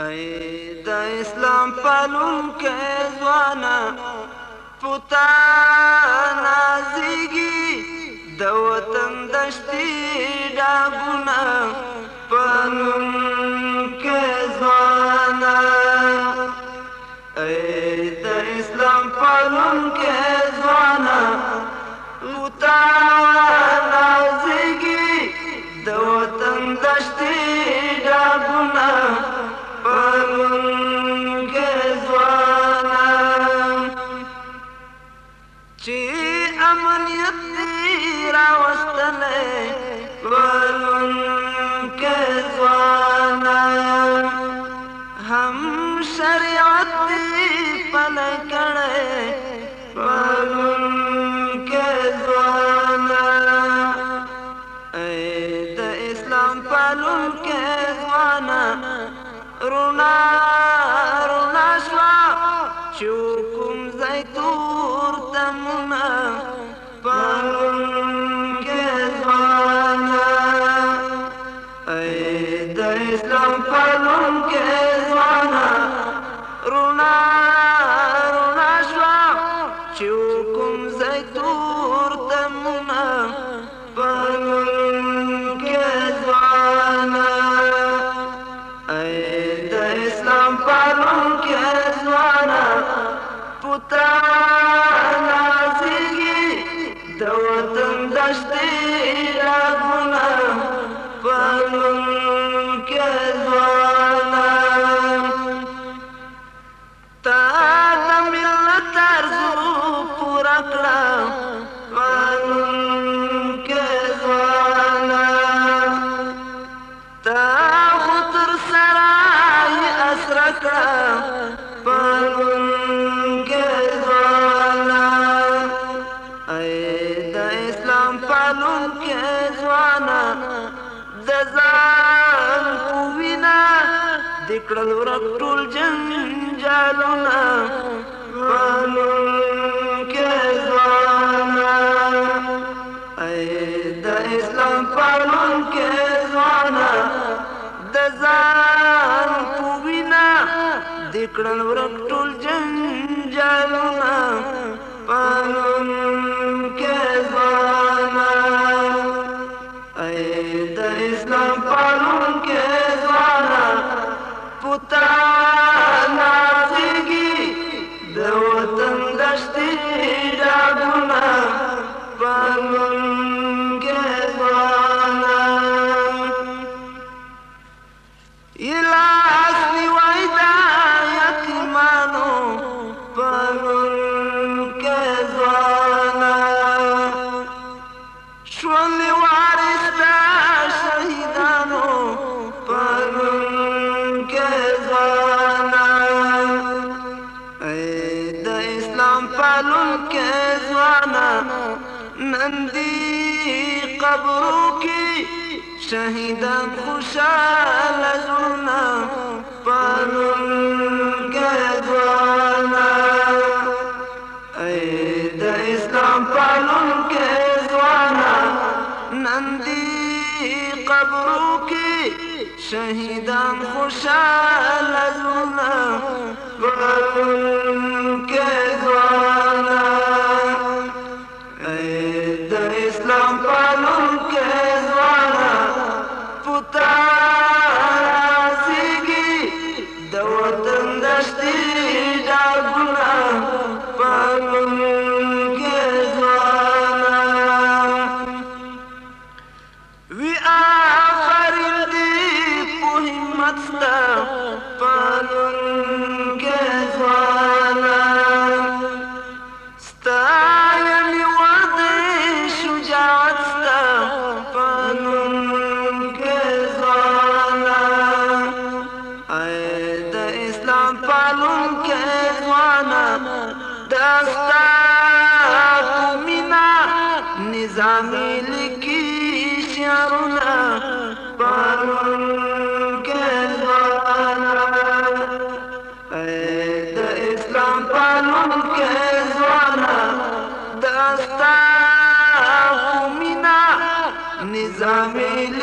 اے د اسلام پالون کې ځوانا پتا نازيږي د وطن دشتي ډاګونا پالون کې ځوانا اے د اسلام پالون کې ځوانا پتا رونا رونا شوا چې کوم ځای تور تمنا پالون کې ځوانا اے د اسلام پالون کې ځوانا رونا رونا شوا چې اسلام پالون کې ځوانا پوتان کړل ورک ټول جنجالونه قانون Ikran bıraktıl cenceluna Panun kezana Ey de İslam panun kezana Putana نندي قبرو شهيدا شهیدان خوشاله زړونه پالون ځوانا ای د اسلام پالون کې ځوانا نندي قبرو کې شهیدان خوشاله زړونه پالون وطن دشتی جاگونا پانم اسلام پالون کې وانا دستا قومنا نظامي لکی شعرنا پالون کې وانا د اسلام پالون کې وانا دستا قومنا نظامي